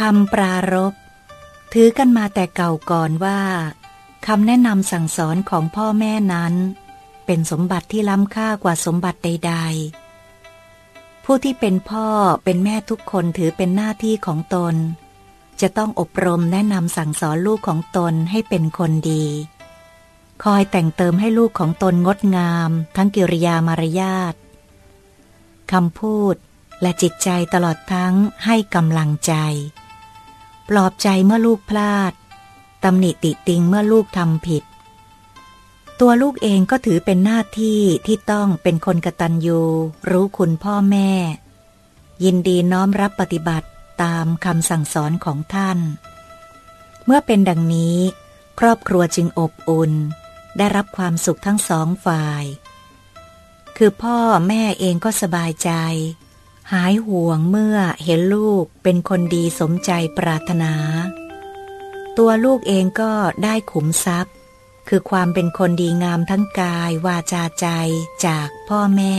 คำปรารบถือกันมาแต่เก่าก่อนว่าคำแนะนำสั่งสอนของพ่อแม่นั้น เป็นสมบัติที่ล้ำค่ากว่าสมบัติใด ๆ ผู้ที่เป็นพ่อเป็นแม่ทุกคนถือเป็นหน้าที่ของตน จะต้องอบรมแนะนำสั่งสอนลูกของตนให้เป็นคนดี คอยแต่งเติมให้ลูกของตนงดงาม ทั้งกิริยามารยาทคำพูดและจิตใจตลอดทั้งให้กำลังใจ ปลอบใจเมื่อลูกพลาดตำหนิติติงเมื่อลูกทำผิด ตัวลูกเองก็ถือเป็นหน้าที่ที่ต้องเป็นคนกตัญญูรู้คุณพ่อแม่ ยินดีน้อมรับปฏิบัติตามคำสั่งสอนของท่าน เมื่อเป็นดังนี้ ครอบครัวจึงอบอุ่น ได้รับความสุขทั้งสองฝ่าย คือพ่อแม่เองก็สบายใจ หายห่วงเมื่อเห็นลูกเป็นคนดีสมใจปรารถนา ตัวลูกเองก็ได้ขุมทรัพย์ คือความเป็นคนดีงามทั้งกายวาจาใจจากพ่อแม่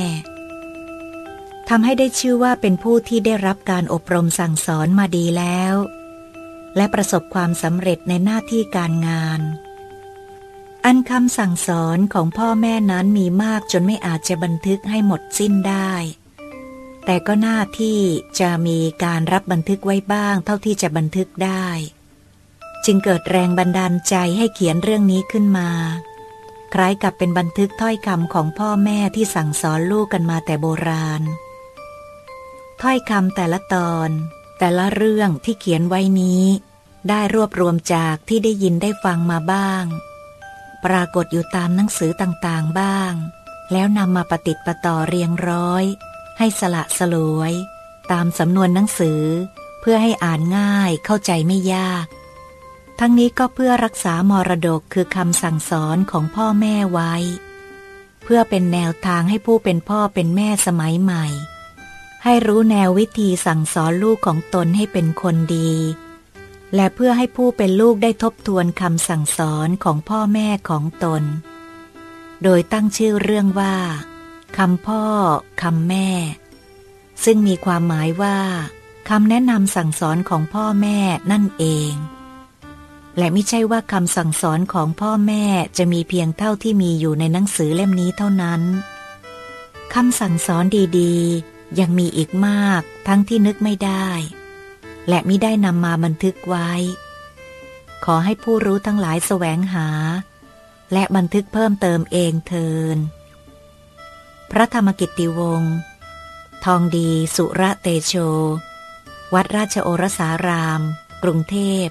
ทำให้ได้ชื่อว่าเป็นผู้ที่ได้รับการอบรมสั่งสอนมาดีแล้ว และประสบความสำเร็จในหน้าที่การงาน อันคำสั่งสอนของพ่อแม่นั้นมีมากจนไม่อาจจะบันทึกให้หมดสิ้นได้ แต่ก็หน้าที่จะมีการรับบันทึกไว้บ้างเท่าที่จะบันทึกได้ จึงเกิดแรงบันดาลใจให้เขียนเรื่องนี้ขึ้นมา คล้ายกับเป็นบันทึกถ้อยคำของพ่อแม่ที่สั่งสอนลูกกันมาแต่โบราณ ถ้อยคำแต่ละตอน แต่ละเรื่องที่เขียนไว้นี้ ได้รวบรวมจากที่ได้ยินได้ฟังมาบ้าง ปรากฏอยู่ตามหนังสือต่างๆบ้าง แล้วนำมาปฏิติดประต่อเรียงร้อย ให้สละสลวย ตามสำนวนหนังสือ เพื่อให้อ่านง่ายเข้าใจไม่ยาก ทั้งนี้ก็เพื่อรักษามรดกคือคำสั่งสอนของพ่อแม่ไว้ เพื่อเป็นแนวทางให้ผู้เป็นพ่อเป็นแม่สมัยใหม่ ให้รู้แนววิธีสั่งสอนลูกของตนให้เป็นคนดี และเพื่อให้ผู้เป็นลูกได้ทบทวนคำสั่งสอนของพ่อแม่ของตน โดยตั้งชื่อเรื่องว่า คำพ่อคำแม่ ซึ่งมีความหมายว่าคำแนะนำสั่งสอนของพ่อแม่นั่นเอง และไม่ใช่ว่าคำสั่งสอนของพ่อแม่จะมีเพียงเท่าที่มีอยู่ในหนังสือเล่มนี้เท่านั้นคำสั่งสอนดีๆ ยังมีอีกมากทั้งที่นึกไม่ได้ และไม่ได้นำมาบันทึกไว้ ขอให้ผู้รู้ทั้งหลายแสวงหา และบันทึกเพิ่มเติมเองเทิน พระธรรมกิตติวงศ์ทองดีสุระเตโช วัดราชโอรสาราม กรุงเทพ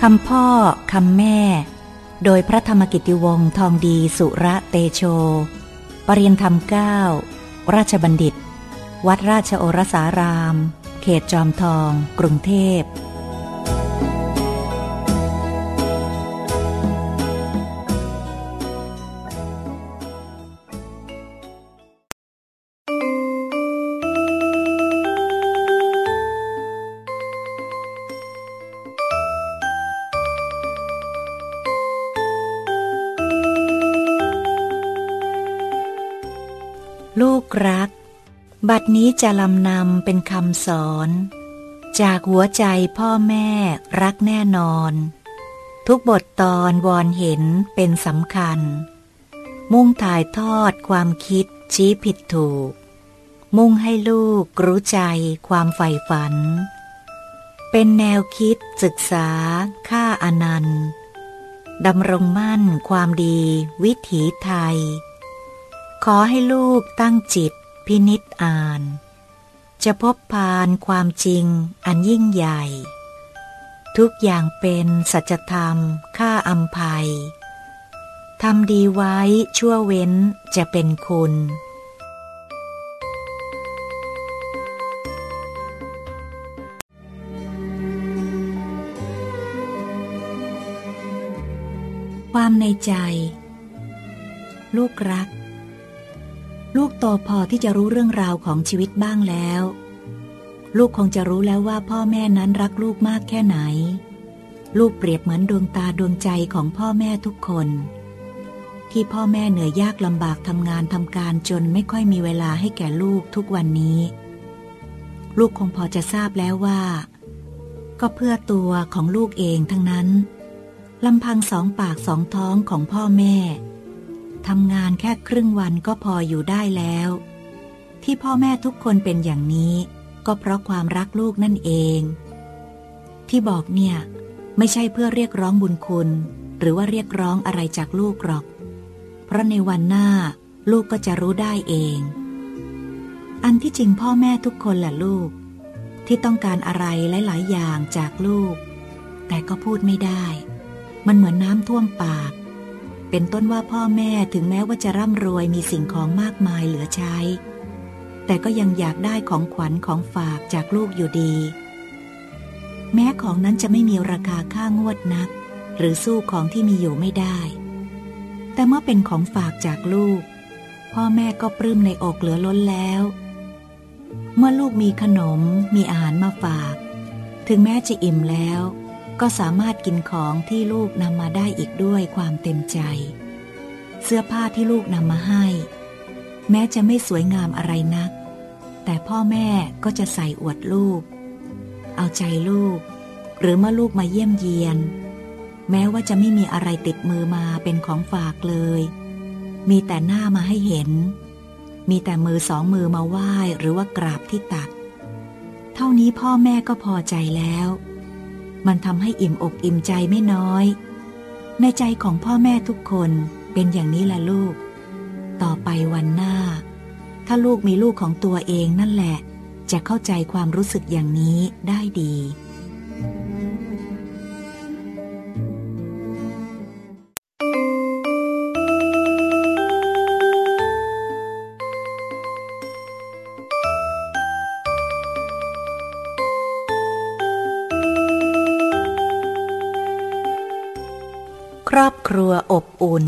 คำพ่อ คำแม่ โดยพระธรรมกิติวงศ์ทองดีสุระเตโช ปรริยนธรรมเก้าราชบัณฑิต วัดราชโอรสาราม เขตจอมทอง กรุงเทพ บัดนี้จะลำนำเป็นคำสอน จากหัวใจพ่อแม่รักแน่นอน ทุกบทตอนวอนเห็นเป็นสำคัญ มุ่งถ่ายทอดความคิดชี้ผิดถูก มุ่งให้ลูกรู้ใจความใฝ่ฝัน เป็นแนวคิดศึกษา ค่าอนันต์ดำรงมั่นความดีวิถีไทย ขอให้ลูกตั้งจิต พินิษอ่าน จะพบพานความจริงอันยิ่งใหญ่ ทุกอย่างเป็นสัจธรรมค่าอัมภัยทำดีไว้ชั่วเว้นจะเป็นคุณ ความในใจ ลูกรัก ลูกโตพอที่จะรู้เรื่องราวของชีวิตบ้างแล้ว ลูกคงจะรู้แล้วว่าพ่อแม่นั้นรักลูกมากแค่ไหน ลูกเปรียบเหมือนดวงตาดวงใจของพ่อแม่ทุกคน ที่พ่อแม่เหนื่อยยากลำบากทำงานทำการจนไม่ค่อยมีเวลาให้แก่ลูกทุกวันนี้ ลูกคงพอจะทราบแล้วว่า ก็เพื่อตัวของลูกเองทั้งนั้นลำพังสองปากสองท้องของพ่อแม่ ทำงานแค่ครึ่งวันก็พออยู่ได้แล้ว ที่พ่อแม่ทุกคนเป็นอย่างนี้ ก็เพราะความรักลูกนั่นเอง ที่บอกเนี่ย ไม่ใช่เพื่อเรียกร้องบุญคุณ หรือว่าเรียกร้องอะไรจากลูกหรอก เพราะในวันหน้าลูกก็จะรู้ได้เอง อันที่จริงพ่อแม่ทุกคนแหละลูก ที่ต้องการอะไรหลาย ๆ อย่างจากลูก แต่ก็พูดไม่ได้ มันเหมือนน้ำท่วมปาก เป็นต้นว่าพ่อแม่ถึงแม้ว่าจะร่ำรวยมีสิ่งของมากมายเหลือใช้ แต่ก็ยังอยากได้ของขวัญของฝากจากลูกอยู่ดี แม้ของนั้นจะไม่มีราคาค่างวดนัก หรือสู้ของที่มีอยู่ไม่ได้ แต่เมื่อเป็นของฝากจากลูก พ่อแม่ก็ปลื้มในอกเหลือล้นแล้ว เมื่อลูกมีขนมมีอาหารมาฝาก ถึงแม้จะอิ่มแล้ว ก็สามารถกินของที่ลูกนำมาได้อีกด้วยความเต็มใจ เสื้อผ้าที่ลูกนำมาให้ แม้จะไม่สวยงามอะไรนัก แต่พ่อแม่ก็จะใส่อวดลูก เอาใจลูก หรือเมื่อลูกมาเยี่ยมเยียน แม้ว่าจะไม่มีอะไรติดมือมาเป็นของฝากเลย มีแต่หน้ามาให้เห็น มีแต่มือสองมือมาไหว้หรือว่ากราบที่ตัก เท่านี้พ่อแม่ก็พอใจแล้ว มันทำให้อิ่มอกอิ่มใจไม่น้อย ในใจของพ่อแม่ทุกคนเป็นอย่างนี้ละลูก ต่อไปวันหน้า ถ้าลูกมีลูกของตัวเองนั่นแหละ จะเข้าใจความรู้สึกอย่างนี้ได้ดี ครอบครัวอบอุ่น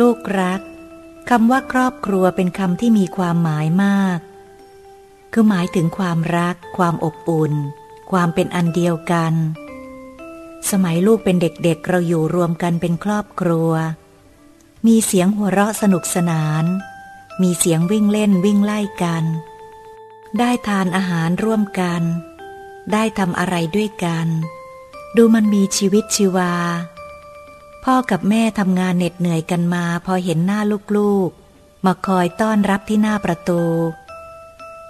ลูกรักคำว่าครอบครัวเป็นคำที่มีความหมายมาก คือหมายถึงความรัก ความอบอุ่น ความเป็นอันเดียวกัน สมัยลูกเป็นเด็กๆเเราอยู่รวมกันเป็นครอบครัว มีเสียงหัวเราะสนุกสนาน มีเสียงวิ่งเล่นวิ่งไล่กัน ได้ทานอาหารร่วมกัน ได้ทำอะไรด้วยกัน ดูมันมีชีวิตชีวา พ่อกับแม่ทำงานเหน็ดเหนื่อยกันมา พอเห็นหน้าลูกๆ มาคอยต้อนรับที่หน้าประตู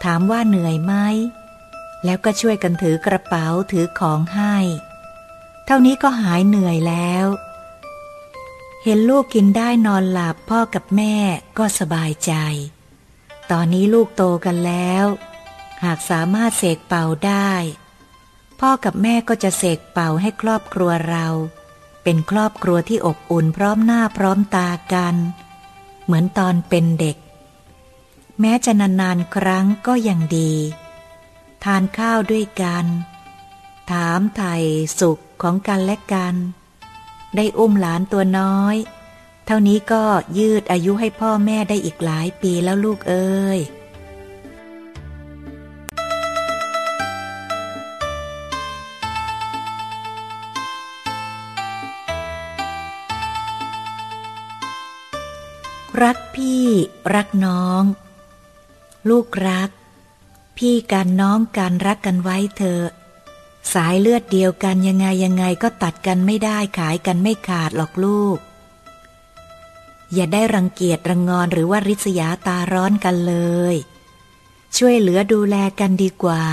ถามว่าเหนื่อยไหม แล้วก็ช่วยกันถือกระเป๋าถือของให้ เท่านี้ก็หายเหนื่อยแล้ว เห็นลูกกินได้นอนหลับพ่อกับแม่ก็สบายใจ ตอนนี้ลูกโตกันแล้ว หากสามารถเสกเป่าได้ พ่อกับแม่ก็จะเสกเป่าให้ครอบครัวเรา เป็นครอบครัวที่อบอุ่นพร้อมหน้าพร้อมตากัน เหมือนตอนเป็นเด็ก แม้จะนานๆครั้งก็ยังดี ทานข้าวด้วยกัน ถามไถ่สุขของกันและกัน ได้อุ้มหลานตัวน้อย เท่านี้ก็ยืดอายุให้พ่อแม่ได้อีกหลายปีแล้วลูกเอ้ย รักน้อง ลูกรัก พี่กันน้องกันรักกันไว้เถอะสายเลือดเดียวกันยังไงยังไงก็ตัดกันไม่ได้ขายกันไม่ขาดหรอกลูก อย่าได้รังเกียจรังงอนหรือว่าริษยาตาร้อนกันเลย ช่วยเหลือดูแลกันดีกว่า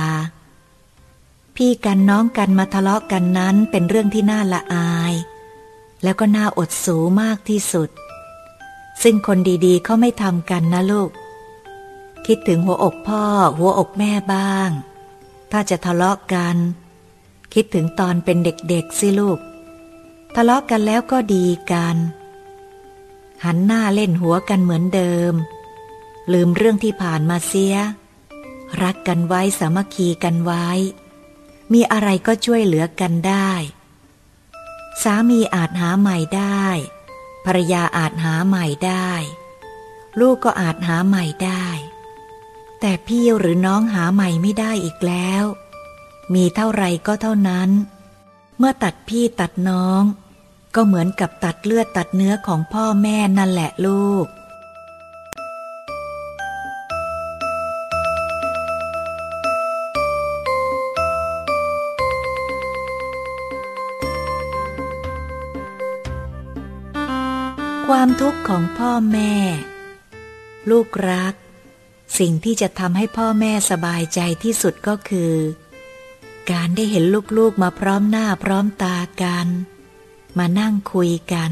พี่กันน้องกันมาทะเลาะกันนั้นเป็นเรื่องที่น่าละอาย แล้วก็น่าอดสูมากที่สุด ซึ่งคนดีๆเขาไม่ทำกันนะลูก คิดถึงหัวอกพ่อ หัวอกแม่บ้าง ถ้าจะทะเลาะกัน คิดถึงตอนเป็นเด็กๆสิลูก ทะเลาะกันแล้วก็ดีกัน หันหน้าเล่นหัวกันเหมือนเดิม ลืมเรื่องที่ผ่านมาเสีย รักกันไว้สามัคคีกันไว้ มีอะไรก็ช่วยเหลือกันได้ สามีอาจหาใหม่ได้ ภรรยาอาจหาใหม่ได้ ลูกก็อาจหาใหม่ได้ แต่พี่หรือน้องหาใหม่ไม่ได้อีกแล้ว มีเท่าไรก็เท่านั้น เมื่อตัดพี่ตัดน้อง ก็เหมือนกับตัดเลือดตัดเนื้อของพ่อแม่นั่นแหละลูก ความทุกข์ของพ่อแม่ ลูกรัก สิ่งที่จะทำให้พ่อแม่สบายใจที่สุดก็คือ การได้เห็นลูกๆมาพร้อมหน้าพร้อมตากัน มานั่งคุยกัน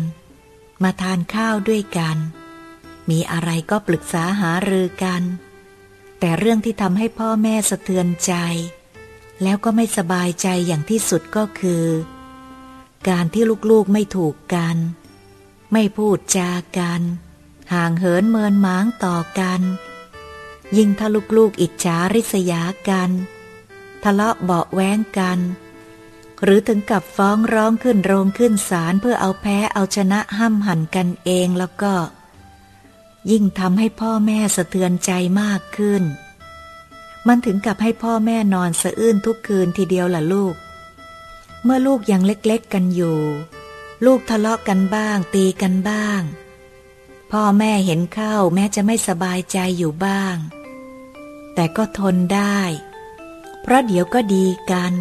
มาทานข้าวด้วยกัน มีอะไรก็ปรึกษาหารือกัน แต่เรื่องที่ทำให้พ่อแม่สะเทือนใจ แล้วก็ไม่สบายใจอย่างที่สุดก็คือ การที่ลูกๆไม่ถูกกัน ไม่พูดจากัน ห่างเหินเมินหมางต่อกัน ยิ่งถ้าลูกๆอิจฉาริษยากัน ทะเลาะเบาแว้งกัน หรือถึงกับฟ้องร้องขึ้นโรงขึ้นศาลเพื่อเอาแพ้เอาชนะห้ำหันกันเองแล้วก็ ยิ่งทำให้พ่อแม่สะเทือนใจมากขึ้น มันถึงกับให้พ่อแม่นอนสะอื้นทุกคืนทีเดียวล่ะลูก เมื่อลูกยังเล็กๆกันอยู่ ลูกทะเลาะกันบ้าง ตีกันบ้าง พ่อแม่เห็นเข้าแม้จะไม่สบายใจอยู่บ้าง แต่ก็ทนได้ เพราะเดี๋ยวก็ดีกัน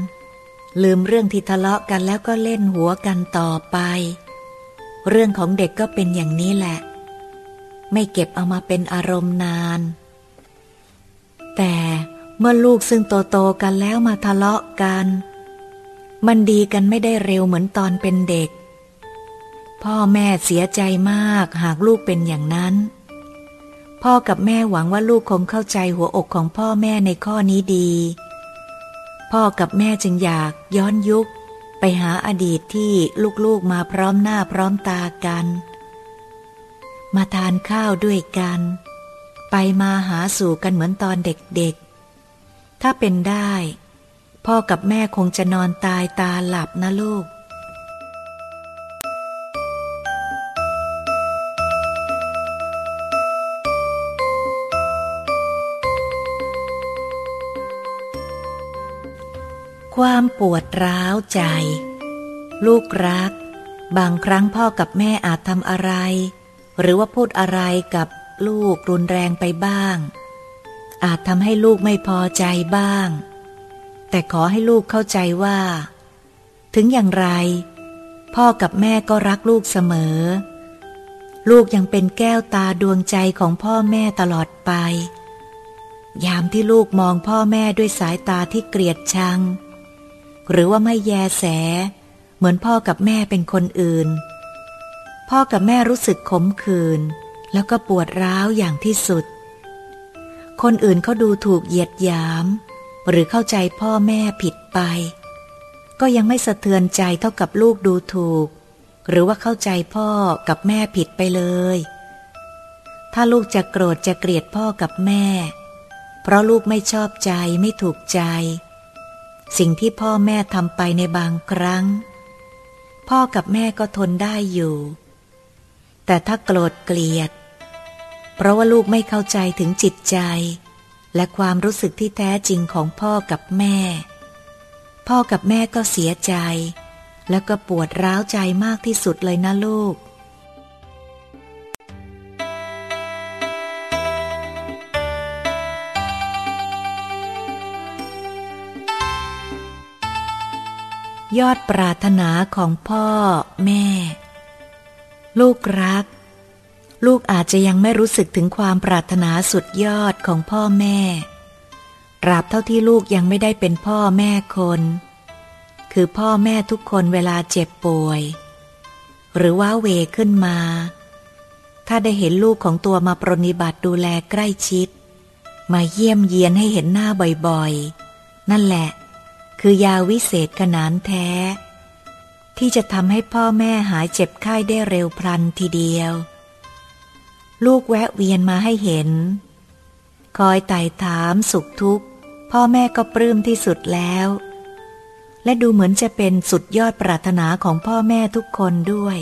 ลืมเรื่องที่ทะเลาะกันแล้วก็เล่นหัวกันต่อไป เรื่องของเด็กก็เป็นอย่างนี้แหละ ไม่เก็บเอามาเป็นอารมณ์นาน แต่เมื่อลูกซึ่งโตโตกันแล้วมาทะเลาะกัน มันดีกันไม่ได้เร็วเหมือนตอนเป็นเด็ก พ่อแม่เสียใจมากหากลูกเป็นอย่างนั้น พ่อกับแม่หวังว่าลูกคงเข้าใจหัวอกของพ่อแม่ในข้อนี้ดี พ่อกับแม่จึงอยากย้อนยุค ไปหาอดีตที่ลูกๆมาพร้อมหน้าพร้อมตากัน มาทานข้าวด้วยกัน ไปมาหาสู่กันเหมือนตอนเด็กๆ ถ้าเป็นได้ พ่อกับแม่คงจะนอนตายตาหลับนะลูก ความปวดร้าวใจ ลูกรัก บางครั้งพ่อกับแม่อาจทำอะไร หรือว่าพูดอะไรกับลูกรุนแรงไปบ้าง อาจทำให้ลูกไม่พอใจบ้าง แต่ขอให้ลูกเข้าใจว่า ถึงอย่างไร พ่อกับแม่ก็รักลูกเสมอ ลูกยังเป็นแก้วตาดวงใจของพ่อแม่ตลอดไป ยามที่ลูกมองพ่อแม่ด้วยสายตาที่เกลียดชัง หรือว่าไม่แยแส เหมือนพ่อกับแม่เป็นคนอื่น พ่อกับแม่รู้สึกขมขื่นแล้วก็ปวดร้าวอย่างที่สุด คนอื่นเขาดูถูกเหยียดหยาม หรือเข้าใจพ่อแม่ผิดไป ก็ยังไม่สะเทือนใจเท่ากับลูกดูถูก หรือว่าเข้าใจพ่อกับแม่ผิดไปเลย ถ้าลูกจะโกรธจะเกลียดพ่อกับแม่ เพราะลูกไม่ชอบใจไม่ถูกใจ สิ่งที่พ่อแม่ทำไปในบางครั้ง พ่อกับแม่ก็ทนได้อยู่ แต่ถ้าโกรธเกลียด เพราะว่าลูกไม่เข้าใจถึงจิตใจ และความรู้สึกที่แท้จริงของพ่อกับแม่ พ่อกับแม่ก็เสียใจ แล้วก็ปวดร้าวใจมากที่สุดเลยนะลูก ยอดปรารถนาของพ่อแม่ ลูกรัก ลูกอาจจะยังไม่รู้สึกถึงความปรารถนาสุดยอดของพ่อแม่ตราบเท่าที่ลูกยังไม่ได้เป็นพ่อแม่คน คือพ่อแม่ทุกคนเวลาเจ็บป่วย หรือว่าเวขึ้นมา ถ้าได้เห็นลูกของตัวมาปรนิบัติดูแลใกล้ชิด มาเยี่ยมเยียนให้เห็นหน้าบ่อยๆ นั่นแหละ คือยาวิเศษขนานแท้ ที่จะทำให้พ่อแม่หายเจ็บไข้ได้เร็วพลันทีเดียว ลูกแวะเวียนมาให้เห็น คอยไต่ถามสุขทุกข์ พ่อแม่ก็ปลื้มที่สุดแล้ว และดูเหมือนจะเป็นสุดยอดปรารถนาของพ่อแม่ทุกคนด้วย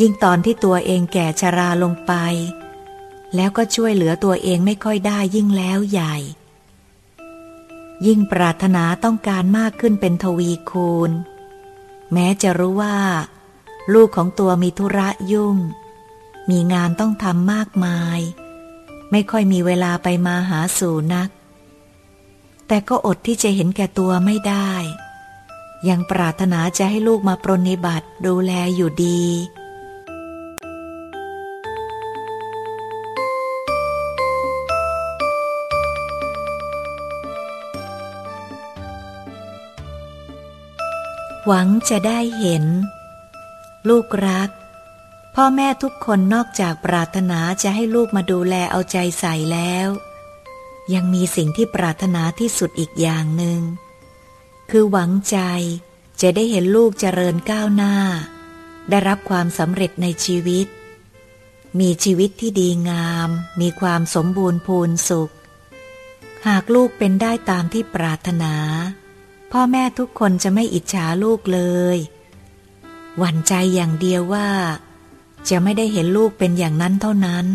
ยิ่งตอนที่ตัวเองแก่ชราลงไป แล้วก็ช่วยเหลือตัวเองไม่ค่อยได้ยิ่งแล้วใหญ่ ยิ่งปรารถนาต้องการมากขึ้นเป็นทวีคูณ แม้จะรู้ว่า ลูกของตัวมีธุระยุ่ง มีงานต้องทำมากมาย ไม่ค่อยมีเวลาไปมาหาสู่นัก แต่ก็อดที่จะเห็นแก่ตัวไม่ได้ ยังปรารถนาจะให้ลูกมาปรนิบัติดูแลอยู่ดี หวังจะได้เห็น ลูกรัก พ่อแม่ทุกคนนอกจากปรารถนาจะให้ลูกมาดูแลเอาใจใส่แล้ว ยังมีสิ่งที่ปรารถนาที่สุดอีกอย่างหนึง่งคือหวังใจจะได้เห็นลูกเจริญก้าวหน้า ได้รับความสำเร็จในชีวิต มีชีวิตที่ดีงาม มีความสมบูรณ์พูนสุข หากลูกเป็นได้ตามที่ปรารถนา พ่อแม่ทุกคนจะไม่อิจฉาลูกเลย หวั่นใจอย่างเดียวว่า จะไม่ได้เห็นลูกเป็นอย่างนั้นเท่านั้น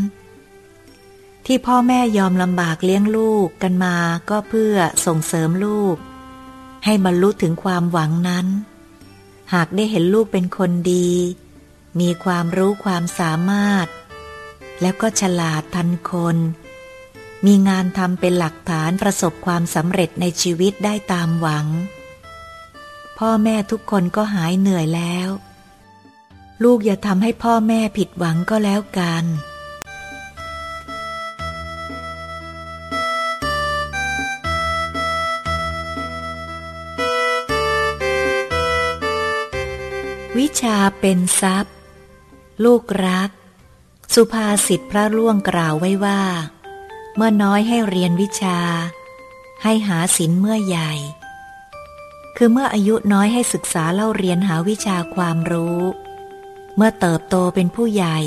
ที่พ่อแม่ยอมลำบากเลี้ยงลูกกันมาก็เพื่อส่งเสริมลูก ให้บรรลุถึงความหวังนั้น หากได้เห็นลูกเป็นคนดี มีความรู้ความสามารถ แล้วก็ฉลาดทันคน มีงานทำเป็นหลักฐานประสบความสำเร็จในชีวิตได้ตามหวัง พ่อแม่ทุกคนก็หายเหนื่อยแล้ว ลูกอย่าทำให้พ่อแม่ผิดหวังก็แล้วกันวิชาเป็นทรัพย์ ลูกรัก สุภาษิตพระล่วงกล่าวไว้ว่า เมื่อน้อยให้เรียนวิชา ให้หาศิลเมื่อใหญ่ คือเมื่ออายุน้อยให้ศึกษาเล่าเรียนหาวิชาความรู้ เมื่อเติบโตเป็นผู้ใหญ่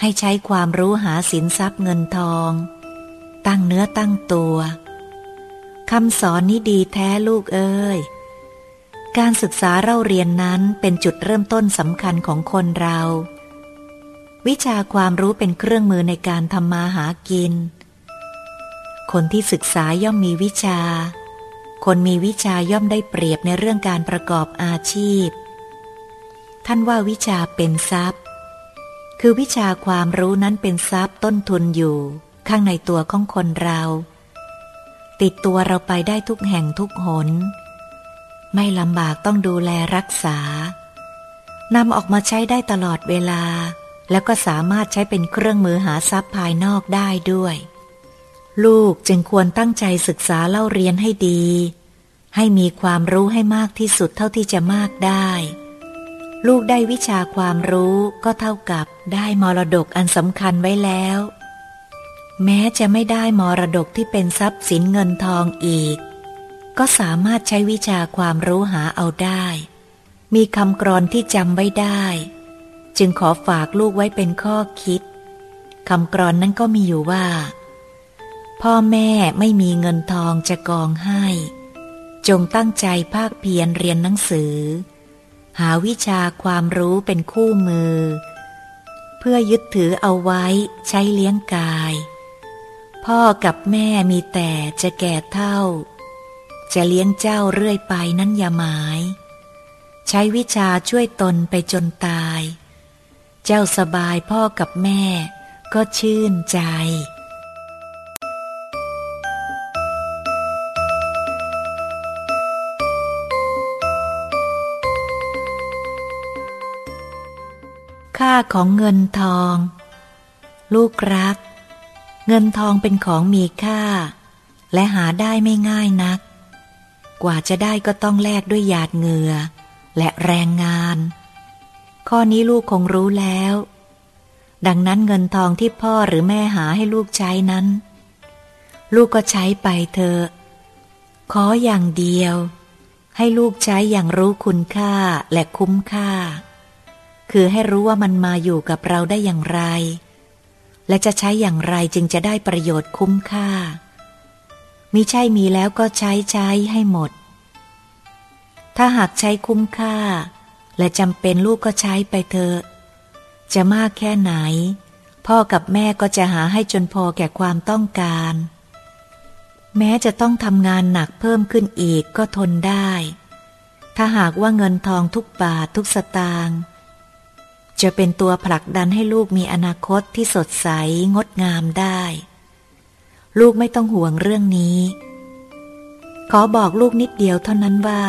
ให้ใช้ความรู้หาสินทรัพย์เงินทอง ตั้งเนื้อตั้งตัวคำสอนนี้ดีแท้ลูกเอ้ย การศึกษาเล่าเรียนนั้นเป็นจุดเริ่มต้นสำคัญของคนเรา วิชาความรู้เป็นเครื่องมือในการทำมาหากิน คนที่ศึกษาย่อมมีวิชา คนมีวิชาย่อมได้เปรียบในเรื่องการประกอบอาชีพ ท่านว่าวิชาเป็นทรัพย์ คือวิชาความรู้นั้นเป็นทรัพย์ต้นทุนอยู่ ข้างในตัวของคนเรา ติดตัวเราไปได้ทุกแห่งทุกหน ไม่ลำบากต้องดูแลรักษานำออกมาใช้ได้ตลอดเวลา แล้วก็สามารถใช้เป็นเครื่องมือหาทรัพย์ภายนอกได้ด้วย ลูกจึงควรตั้งใจศึกษาเล่าเรียนให้ดี ให้มีความรู้ให้มากที่สุดเท่าที่จะมากได้ ลูกได้วิชาความรู้ก็เท่ากับได้มรดกอันสำคัญไว้แล้ว แม้จะไม่ได้มรดกที่เป็นทรัพย์สินเงินทองอีก ก็สามารถใช้วิชาความรู้หาเอาได้ มีคำกรอนที่จำไว้ได้ จึงขอฝากลูกไว้เป็นข้อคิดคำกรอนนั้นก็มีอยู่ว่า พ่อแม่ไม่มีเงินทองจะกองให้ จงตั้งใจภาคเพียรเรียนหนังสือ หาวิชาความรู้เป็นคู่มือ เพื่อยึดถือเอาไว้ใช้เลี้ยงกาย พ่อกับแม่มีแต่จะแก่เท่า จะเลี้ยงเจ้าเรื่อยไปนั้นอย่าหมาย ใช้วิชาช่วยตนไปจนตาย เจ้าสบายพ่อกับแม่ก็ชื่นใจ ค่าของเงินทอง ลูกรัก เงินทองเป็นของมีค่า และหาได้ไม่ง่ายนัก กว่าจะได้ก็ต้องแลกด้วยหยาดเหงื่อ และแรงงาน ข้อนี้ลูกคงรู้แล้ว ดังนั้นเงินทองที่พ่อหรือแม่หาให้ลูกใช้นั้น ลูกก็ใช้ไปเถอะขออย่างเดียว ให้ลูกใช้อย่างรู้คุณค่าและคุ้มค่า คือให้รู้ว่ามันมาอยู่กับเราได้อย่างไร และจะใช้อย่างไรจึงจะได้ประโยชน์คุ้มค่า มิใช่มีแล้วก็ใช้ใช้ให้หมด ถ้าหากใช้คุ้มค่า และจำเป็นลูกก็ใช้ไปเถอะ จะมากแค่ไหน พ่อกับแม่ก็จะหาให้จนพอแก่ความต้องการ แม้จะต้องทำงานหนักเพิ่มขึ้นอีกก็ทนได้ ถ้าหากว่าเงินทองทุกบาททุกสตางค์ จะเป็นตัวผลักดันให้ลูกมีอนาคตที่สดใสงดงามได้ ลูกไม่ต้องห่วงเรื่องนี้ ขอบอกลูกนิดเดียวเท่านั้นว่า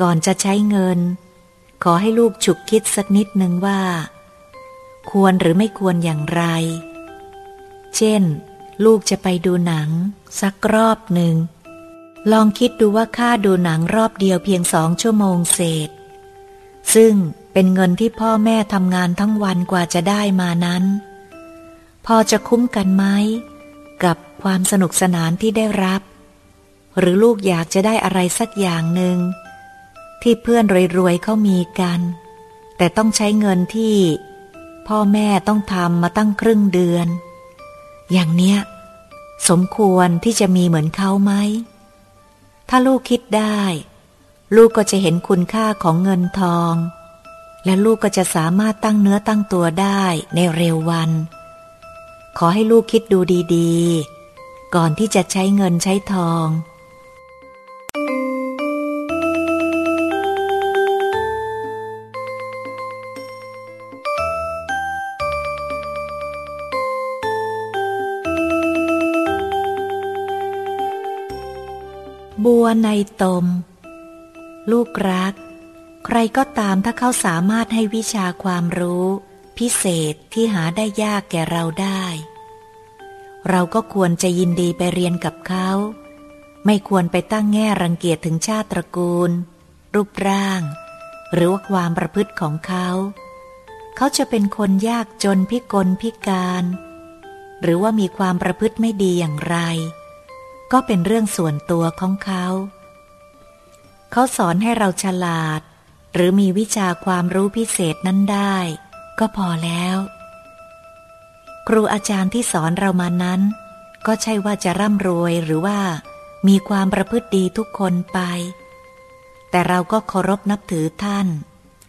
ก่อนจะใช้เงิน ขอให้ลูกฉุกคิดสักนิดหนึ่งว่า ควรหรือไม่ควรอย่างไร เช่น ลูกจะไปดูหนัง สักรอบหนึ่ง ลองคิดดูว่าค่าดูหนังรอบเดียวเพียงสองชั่วโมงเศษ ซึ่ง เป็นเงินที่พ่อแม่ทำงานทั้งวันกว่าจะได้มานั้น พอจะคุ้มกันไหมกับความสนุกสนานที่ได้รับ หรือลูกอยากจะได้อะไรสักอย่างหนึ่งที่เพื่อนรวยๆเขามีกัน แต่ต้องใช้เงินที่ พ่อแม่ต้องทำมาตั้งครึ่งเดือน อย่างเนี้ย สมควรที่จะมีเหมือนเขาไหม ถ้าลูกคิดได้ ลูกก็จะเห็นคุณค่าของเงินทอง และลูกก็จะสามารถตั้งเนื้อตั้งตัวได้ในเร็ววัน ขอให้ลูกคิดดูดีๆ ก่อนที่จะใช้เงินใช้ทอง บัวในตม ลูกรัก ใครก็ตามถ้าเขาสามารถให้วิชาความรู้ พิเศษที่หาได้ยากแก่เราได้ เราก็ควรจะยินดีไปเรียนกับเขา ไม่ควรไปตั้งแง่รังเกียจถึงชาติตระกูล รูปร่าง หรือว่าความประพฤติของเขา เขาจะเป็นคนยากจนพิกลพิการ หรือว่ามีความประพฤติไม่ดีอย่างไร ก็เป็นเรื่องส่วนตัวของเขา เขาสอนให้เราฉลาด หรือมีวิชาความรู้พิเศษนั้นได้ ก็พอแล้ว ครูอาจารย์ที่สอนเรามานั้น ก็ใช่ว่าจะร่ำรวยหรือว่ามีความประพฤติดีทุกคนไป แต่เราก็เคารพนับถือท่าน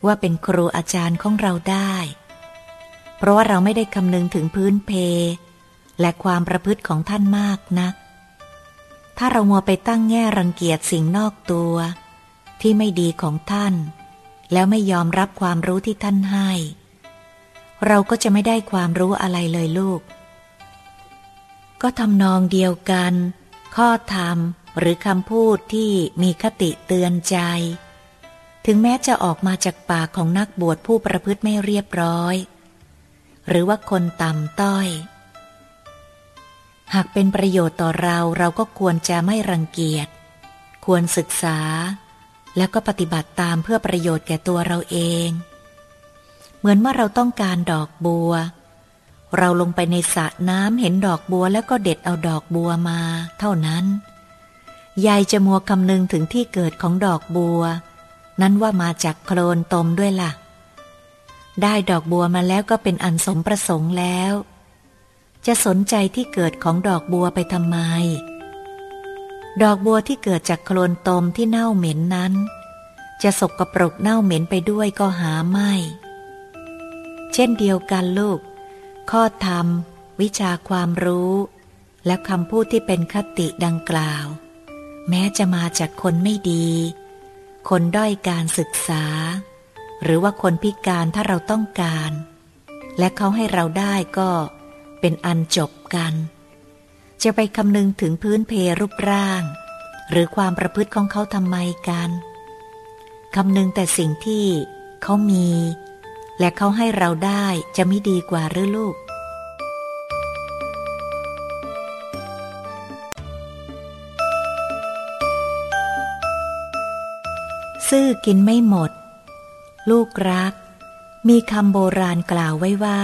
ว่าเป็นครูอาจารย์ของเราได้ เพราะว่าเราไม่ได้คำนึงถึงพื้นเพและความประพฤติของท่านมากนัก ถ้าเรามัวไปตั้งแง่รังเกียจสิ่งนอกตัว ที่ไม่ดีของท่าน แล้วไม่ยอมรับความรู้ที่ท่านให้ เราก็จะไม่ได้ความรู้อะไรเลยลูก ก็ทำนองเดียวกัน ข้อธรรมหรือคำพูดที่มีคติเตือนใจ ถึงแม้จะออกมาจากปากของนักบวชผู้ประพฤติไม่เรียบร้อย หรือว่าคนต่ำต้อย หากเป็นประโยชน์ต่อเราเราก็ควรจะไม่รังเกียจ ควรศึกษา แล้วก็ปฏิบัติตามเพื่อประโยชน์แก่ตัวเราเอง เหมือนเมื่อเราต้องการดอกบัว เราลงไปในสระน้ำเห็นดอกบัวแล้วก็เด็ดเอาดอกบัวมา เท่านั้น ยายจะมัวคำนึงถึงที่เกิดของดอกบัว นั้นว่ามาจากโคลนตมด้วยละ่ะ ได้ดอกบัวมาแล้วก็เป็นอันสมประสงค์แล้ว จะสนใจที่เกิดของดอกบัวไปทำไม ดอกบัวที่เกิดจากโคลนตมที่เน่าเหม็นนั้น จะสกรปรกเน่าเหม็นไปด้วยก็หาไม่ เช่นเดียวกันลูก ข้อธรรม วิชาความรู้ และคำพูดที่เป็นคติดังกล่าว แม้จะมาจากคนไม่ดี คนด้อยการศึกษา หรือว่าคนพิการถ้าเราต้องการ และเขาให้เราได้ก็เป็นอันจบกัน จะไปคำนึงถึงพื้นเพรูปร่าง หรือความประพฤติของเขาทำไมกันคำนึงแต่สิ่งที่เขามี และเขาให้เราได้จะไม่ดีกว่าหรือลูก ซื่อกินไม่หมด ลูกรัก มีคำโบราณกล่าวไว้ว่า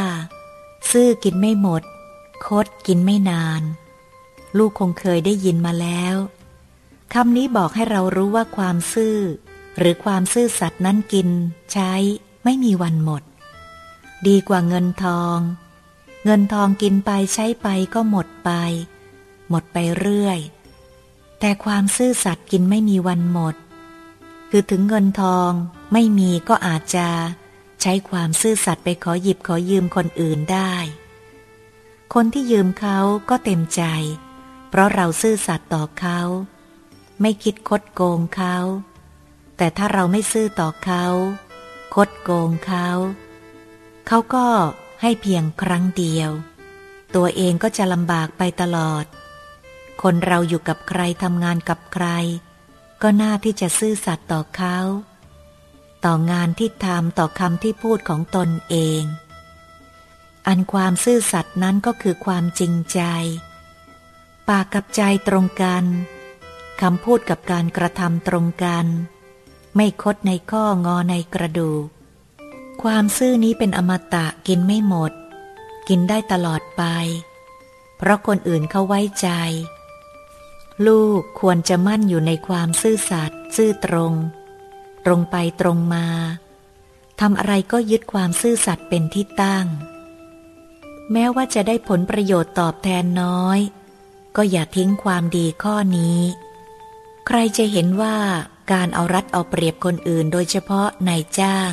ซื่อกินไม่หมด คดกินไม่นาน ลูกคงเคยได้ยินมาแล้วคำนี้บอกให้เรารู้ว่าความซื่อ หรือความซื่อสัตย์นั้นกิน ใช้ ไม่มีวันหมด ดีกว่าเงินทอง เงินทองกินไปใช้ไปก็หมดไป หมดไปเรื่อย แต่ความซื่อสัตย์กินไม่มีวันหมด คือถึงเงินทองไม่มีก็อาจจะใช้ความซื่อสัตย์ไปขอหยิบขอยืมคนอื่นได้ คนที่ยืมเขาก็เต็มใจ เพราะเราซื่อสัตย์ต่อเขา ไม่คิดคดโกงเขา แต่ถ้าเราไม่ซื่อต่อเขา คดโกงเขา เขาก็ให้เพียงครั้งเดียว ตัวเองก็จะลำบากไปตลอด คนเราอยู่กับใครทำงานกับใคร ก็น่าที่จะซื่อสัตย์ต่อเขา ต่องานที่ทำต่อคำที่พูดของตนเอง อันความซื่อสัตย์นั้นก็คือความจริงใจ ปากกับใจตรงกันคำพูดกับการกระทำตรงกัน ไม่คดในข้องอในกระดูก ความซื่อนี้เป็นอมตะกินไม่หมด กินได้ตลอดไป เพราะคนอื่นเขาไว้ใจ ลูกควรจะมั่นอยู่ในความซื่อสัตย์ซื่อตรง ตรงไปตรงมาทำอะไรก็ยึดความซื่อสัตย์เป็นที่ตั้ง แม้ว่าจะได้ผลประโยชน์ตอบแทนน้อย ก็อย่าทิ้งความดีข้อนี้ ใครจะเห็นว่าการเอารัดเอาเปรียบคนอื่นโดยเฉพาะนายจ้าง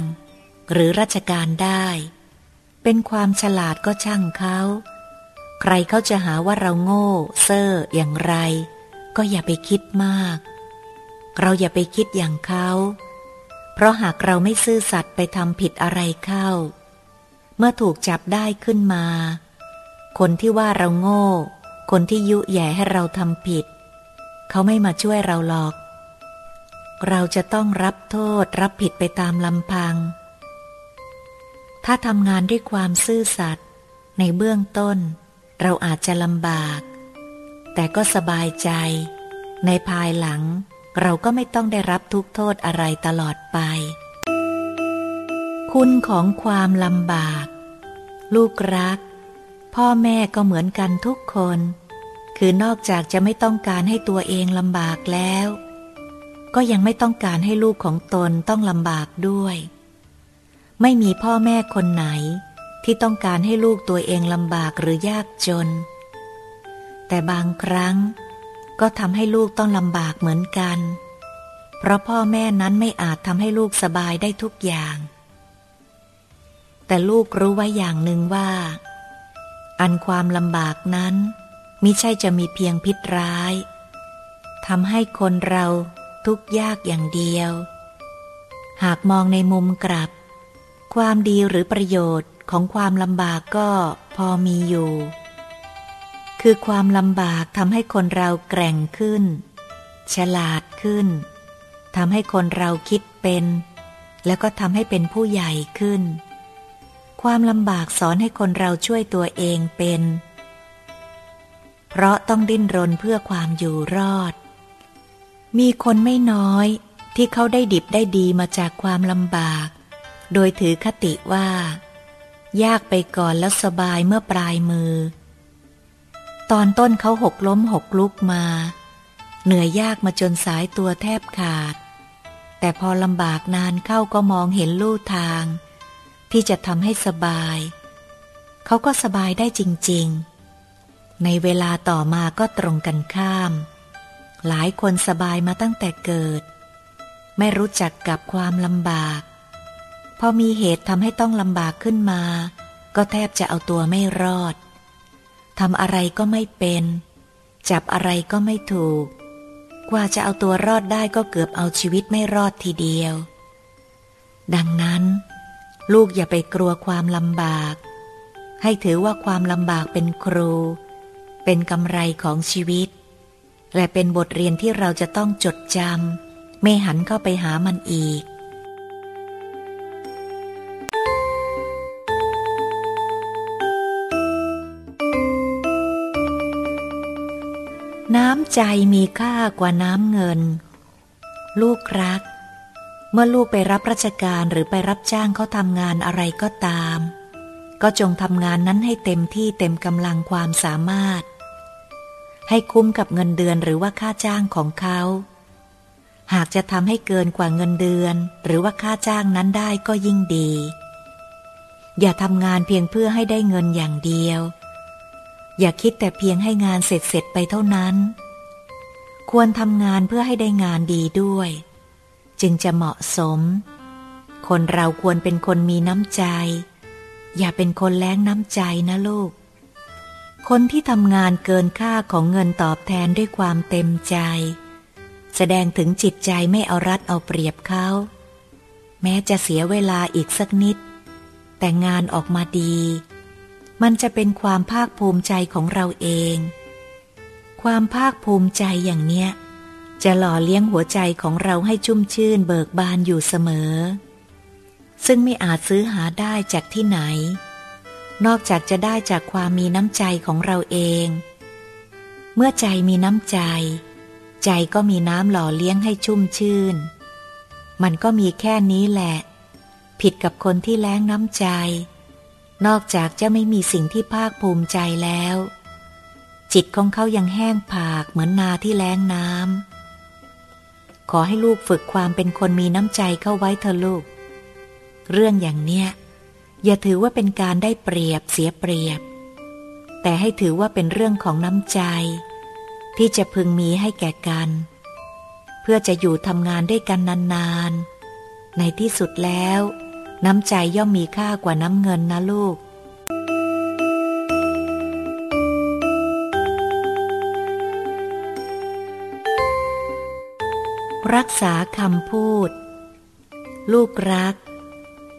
หรือราชการได้ เป็นความฉลาดก็ช่างเขา ใครเขาจะหาว่าเราโง่ เซ่ออย่างไร ก็อย่าไปคิดมาก เราอย่าไปคิดอย่างเขา เพราะหากเราไม่ซื่อสัตย์ไปทำผิดอะไรเข้า เมื่อถูกจับได้ขึ้นมา คนที่ว่าเราโง่ คนที่ยุแย่ให้เราทำผิด เขาไม่มาช่วยเราหรอก เราจะต้องรับโทษรับผิดไปตามลำพัง ถ้าทำงานด้วยความซื่อสัตย์ในเบื้องต้น เราอาจจะลำบาก แต่ก็สบายใจ ในภายหลัง เราก็ไม่ต้องได้รับทุกโทษอะไรตลอดไป คุณของความลำบาก ลูกรัก พ่อแม่ก็เหมือนกันทุกคน คือนอกจากจะไม่ต้องการให้ตัวเองลำบากแล้ว ก็ยังไม่ต้องการให้ลูกของตนต้องลำบากด้วย ไม่มีพ่อแม่คนไหน ที่ต้องการให้ลูกตัวเองลำบากหรือยากจน แต่บางครั้ง ก็ทำให้ลูกต้องลำบากเหมือนกัน เพราะพ่อแม่นั้นไม่อาจทำให้ลูกสบายได้ทุกอย่าง แต่ลูกรู้ไว้อย่างหนึ่งว่า อันความลำบากนั้นมิใช่จะมีเพียงพิษร้ายทำให้คนเราทุกยากอย่างเดียว หากมองในมุมกลับ ความดีหรือประโยชน์ของความลำบากก็พอมีอยู่ คือความลำบากทำให้คนเราแกร่งขึ้น ฉลาดขึ้นทำให้คนเราคิดเป็น แล้วก็ทำให้เป็นผู้ใหญ่ขึ้น ความลำบากสอนให้คนเราช่วยตัวเองเป็น เพราะต้องดิ้นรนเพื่อความอยู่รอด มีคนไม่น้อยที่เขาได้ดิบได้ดีมาจากความลำบาก โดยถือคติว่า ยากไปก่อนแล้วสบายเมื่อปลายมือ ตอนต้นเขาหกล้มหกลุกมา เหนื่อยยากมาจนสายตัวแทบขาด แต่พอลำบากนานเข้าก็มองเห็นลู่ทาง ที่จะทำให้สบาย เขาก็สบายได้จริง ๆ ในเวลาต่อมาก็ตรงกันข้าม หลายคนสบายมาตั้งแต่เกิด ไม่รู้จักกับความลำบาก พอมีเหตุทำให้ต้องลำบากขึ้นมา ก็แทบจะเอาตัวไม่รอดทำอะไรก็ไม่เป็น จับอะไรก็ไม่ถูก กว่าจะเอาตัวรอดได้ก็เกือบเอาชีวิตไม่รอดทีเดียว ดังนั้น ลูกอย่าไปกลัวความลำบาก ให้ถือว่าความลำบากเป็นครู เป็นกำไรของชีวิต และเป็นบทเรียนที่เราจะต้องจดจำไม่หันเข้าไปหามันอีก น้ำใจมีค่ากว่าน้ำเงิน ลูกรัก เมื่อลูกไปรับราชการหรือไปรับจ้างเขาทำงานอะไรก็ตาม ก็จงทำงานนั้นให้เต็มที่เต็มกำลังความสามารถ ให้คุ้มกับเงินเดือนหรือว่าค่าจ้างของเขา หากจะทำให้เกินกว่าเงินเดือน หรือว่าค่าจ้างนั้นได้ก็ยิ่งดี อย่าทำงานเพียงเพื่อให้ได้เงินอย่างเดียว อย่าคิดแต่เพียงให้งานเสร็จเสร็จไปเท่านั้น ควรทำงานเพื่อให้ได้งานดีด้วย จึงจะเหมาะสม คนเราควรเป็นคนมีน้ำใจ อย่าเป็นคนแล้งน้ำใจนะลูก คนที่ทำงานเกินค่าของเงินตอบแทนด้วยความเต็มใจ แสดงถึงจิตใจไม่เอารัดเอาเปรียบเขา แม้จะเสียเวลาอีกสักนิด แต่งานออกมาดี มันจะเป็นความภาคภูมิใจของเราเอง ความภาคภูมิใจอย่างเนี้ย จะหล่อเลี้ยงหัวใจของเราให้ชุ่มชื่นเบิกบานอยู่เสมอ ซึ่งไม่อาจซื้อหาได้จากที่ไหน นอกจากจะได้จากความมีน้ำใจของเราเอง เมื่อใจมีน้ำใจ ใจก็มีน้ำหล่อเลี้ยงให้ชุ่มชื่น มันก็มีแค่นี้แหละ ผิดกับคนที่แล้งน้ำใจ นอกจากจะไม่มีสิ่งที่ภาคภูมิใจแล้วจิตของเขายังแห้งผากเหมือนนาที่แล้งน้ำ อให้ลูกฝึกความเป็นคนมีน้ำใจเข้าไว้เถอะลูก เรื่องอย่างเนี้ย อย่าถือว่าเป็นการได้เปรียบเสียเปรียบ แต่ให้ถือว่าเป็นเรื่องของน้ำใจ ที่จะพึงมีให้แก่กัน เพื่อจะอยู่ทำงานด้วยกันนานๆ ในที่สุดแล้ว น้ำใจย่อมมีค่ากว่าน้ำเงินนะลูก รักษาคำพูด ลูกรัก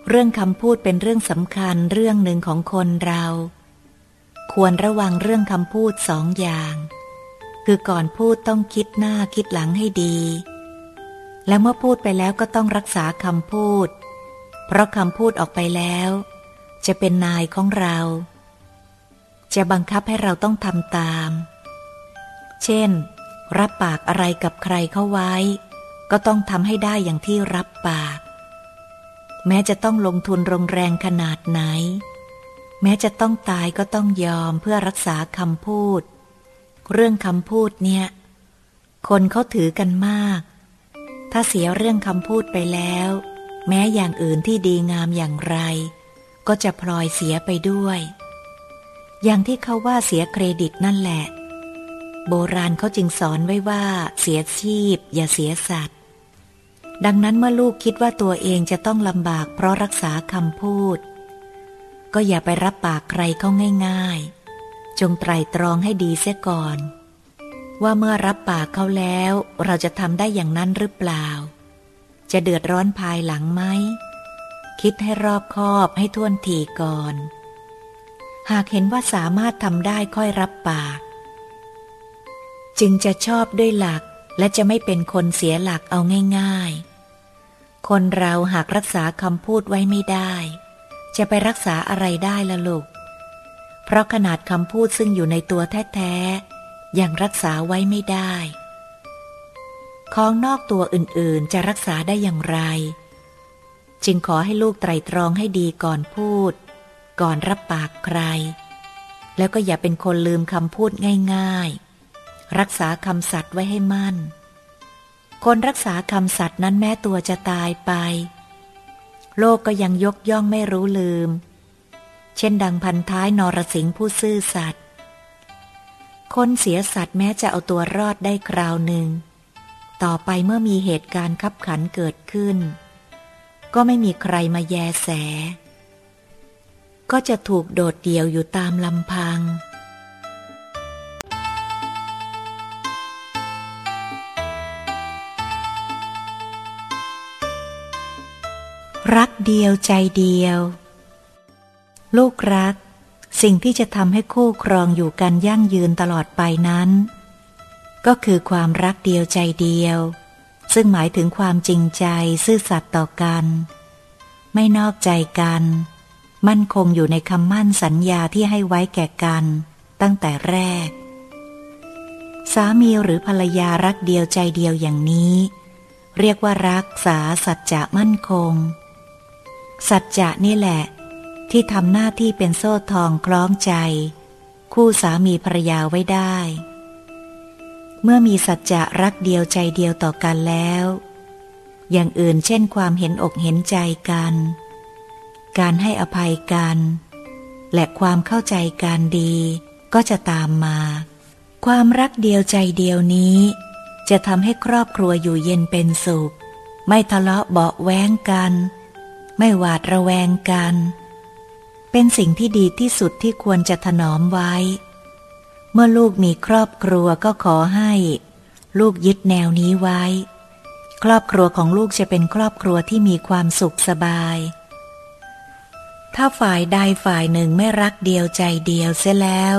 เรื่องคำพูดเป็นเรื่องสำคัญเรื่องหนึ่งของคนเรา ควรระวังเรื่องคำพูดสองอย่าง คือก่อนพูดต้องคิดหน้าคิดหลังให้ดี และเมื่อพูดไปแล้วก็ต้องรักษาคำพูด เพราะคำพูดออกไปแล้ว จะเป็นนายของเรา จะบังคับให้เราต้องทำตาม เช่นรับปากอะไรกับใครเข้าไว้ ก็ต้องทำให้ได้อย่างที่รับปาก แม้จะต้องลงทุนรงแรงขนาดไหน แม้จะต้องตายก็ต้องยอมเพื่อรักษาคำพูด เรื่องคำพูดเนี่ย คนเขาถือกันมาก ถ้าเสียเรื่องคำพูดไปแล้ว แม้อย่างอื่นที่ดีงามอย่างไร ก็จะพลอยเสียไปด้วย อย่างที่เขาว่าเสียเครดิตนั่นแหละโบราณเขาจึงสอนไว้ว่าเสียชีพ อย่าเสียสัตว ดังนั้นเมื่อลูกคิดว่าตัวเองจะต้องลำบากเพราะรักษาคำพูด ก็อย่าไปรับปากใครเขาง่าย ๆ จงไตรตรองให้ดีเสียก่อน ว่าเมื่อรับปากเขาแล้ว เราจะทำได้อย่างนั้นหรือเปล่า จะเดือดร้อนภายหลังไหม คิดให้รอบคอบให้ท่วนทีก่อน หากเห็นว่าสามารถทำได้ค่อยรับปาก จึงจะชอบด้วยหลัก และจะไม่เป็นคนเสียหลักเอาง่าย ๆ คนเราหากรักษาคำพูดไว้ไม่ได้ จะไปรักษาอะไรได้ละลูก เพราะขนาดคำพูดซึ่งอยู่ในตัวแท้ๆยังรักษาไว้ไม่ได้ ของนอกตัวอื่นๆจะรักษาได้อย่างไร จึงขอให้ลูกไตรตรองให้ดีก่อนพูด ก่อนรับปากใคร แล้วก็อย่าเป็นคนลืมคำพูดง่าย ๆ รักษาคำสัตว์ไว้ให้มั่น คนรักษาคำสัตว์นั้นแม้ตัวจะตายไป โลกก็ยังยกย่องไม่รู้ลืม เช่นดังพันท้ายนรสิงห์ผู้ซื่อสัตว์คนเสียสัตว์แม้จะเอาตัวรอดได้คราวหนึ่ง ต่อไปเมื่อมีเหตุการณ์ขับขันเกิดขึ้น ก็ไม่มีใครมาแยแส ก็จะถูกโดดเดี่ยวอยู่ตามลำพัง รักเดียวใจเดียว ลูกรัก สิ่งที่จะทำให้คู่ครองอยู่กันยั่งยืนตลอดไปนั้น ก็คือความรักเดียวใจเดียว ซึ่งหมายถึงความจริงใจซื่อสัตย์ต่อกัน ไม่นอกใจกัน มั่นคงอยู่ในคำมั่นสัญญาที่ให้ไว้แก่กัน ตั้งแต่แรก สามีหรือภรรยารักเดียวใจเดียวอย่างนี้เรียกว่ารักษาสัจจะมั่นคง สัจจะนี่แหละ ที่ทำหน้าที่เป็นโซ่ทองคล้องใจ คู่สามีภรรยาไว้ได้ เมื่อมีสัจจะรักเดียวใจเดียวต่อกันแล้ว อย่างอื่นเช่นความเห็นอกเห็นใจกัน การให้อภัยกัน และความเข้าใจกันดีก็จะตามมา ความรักเดียวใจเดียวนี้ จะทำให้ครอบครัวอยู่เย็นเป็นสุข ไม่ทะเลาะเบาแว้งกัน ไม่หวาดระแวงกัน เป็นสิ่งที่ดีที่สุดที่ควรจะถนอมไว้ เมื่อลูกมีครอบครัวก็ขอให้ ลูกยึดแนวนี้ไว้ ครอบครัวของลูกจะเป็นครอบครัวที่มีความสุขสบาย ถ้าฝ่ายใดฝ่ายหนึ่งไม่รักเดียวใจเดียวเสียแล้ว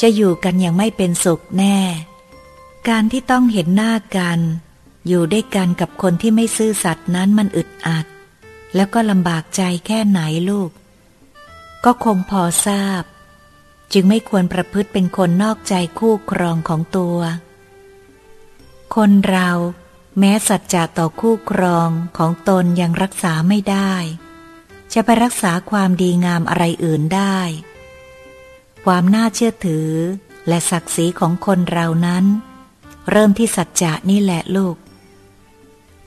จะอยู่กันอย่างไม่เป็นสุขแน่ การที่ต้องเห็นหน้ากัน อยู่ด้วยกันกับคนที่ไม่ซื่อสัตย์นั้นมันอึดอัด แล้วก็ลำบากใจแค่ไหนลูก ก็คงพอทราบ จึงไม่ควรประพฤติเป็นคนนอกใจคู่ครองของตัว คนเราแม้สัจจะต่อคู่ครองของตนยังรักษาไม่ได้ จะไปรักษาความดีงามอะไรอื่นได้ ความน่าเชื่อถือและศักดิ์ศรีของคนเรานั้น เริ่มที่สัจจะนี่แหละลูก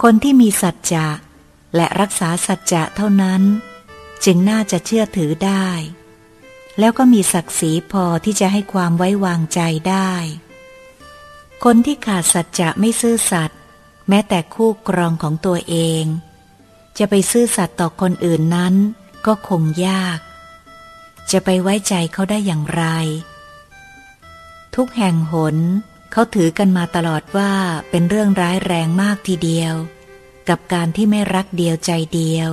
คนที่มีสัจจะ และรักษาสัจจะเท่านั้น จึงน่าจะเชื่อถือได้ แล้วก็มีศักดิ์ศรีพอที่จะให้ความไว้วางใจได้ คนที่ขาดสัจจะไม่ซื่อสัตย์แม้แต่คู่ครองของตัวเอง จะไปซื่อสัตย์ต่อคนอื่นนั้น ก็คงยาก จะไปไว้ใจเขาได้อย่างไร ทุกแห่งหนเขาถือกันมาตลอดว่าเป็นเรื่องร้ายแรงมากทีเดียว กับการที่ไม่รักเดียวใจเดียว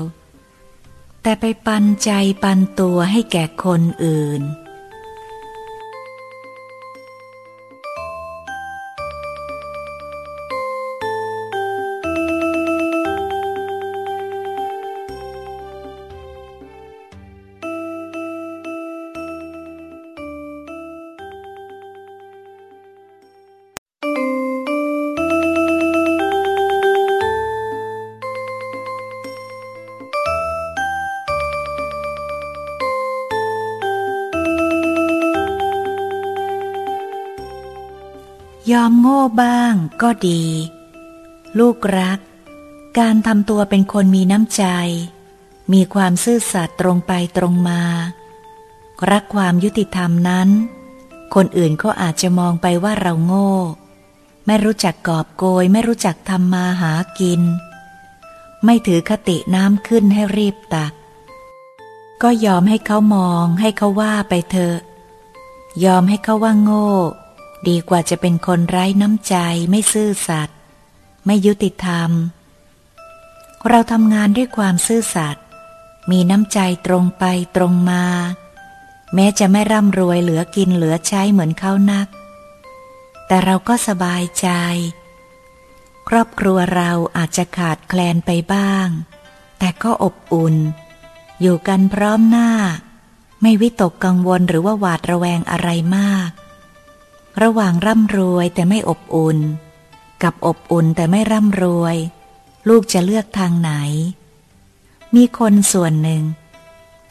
แต่ไปปันใจปันตัวให้แก่คนอื่น โง่บ้างก็ดี ลูกรัก การทำตัวเป็นคนมีน้ำใจ มีความซื่อสัตย์ตรงไปตรงมา รักความยุติธรรมนั้น คนอื่นก็อาจจะมองไปว่าเราโง่ ไม่รู้จักกอบโกย ไม่รู้จักทำมาหากิน ไม่ถือคติน้ำขึ้นให้รีบตัก ก็ยอมให้เขามองให้เขาว่าไปเถอะ ยอมให้เขาว่าโง่ ดีกว่าจะเป็นคนไร้น้ำใจไม่ซื่อสัตย์ไม่ยุติธรรม เราทำงานด้วยความซื่อสัตย์มีน้ำใจตรงไปตรงมา แม้จะไม่ร่ำรวยเหลือกินเหลือใช้เหมือนเขานัก แต่เราก็สบายใจ ครอบครัวเราอาจจะขาดแคลนไปบ้าง แต่ก็อบอุ่น อยู่กันพร้อมหน้า ไม่วิตกกังวลหรือว่าหวาดระแวงอะไรมาก ระหว่างร่ำรวยแต่ไม่อบอุ่น กับอบอุ่นแต่ไม่ร่ำรวย ลูกจะเลือกทางไหน มีคนส่วนหนึ่ง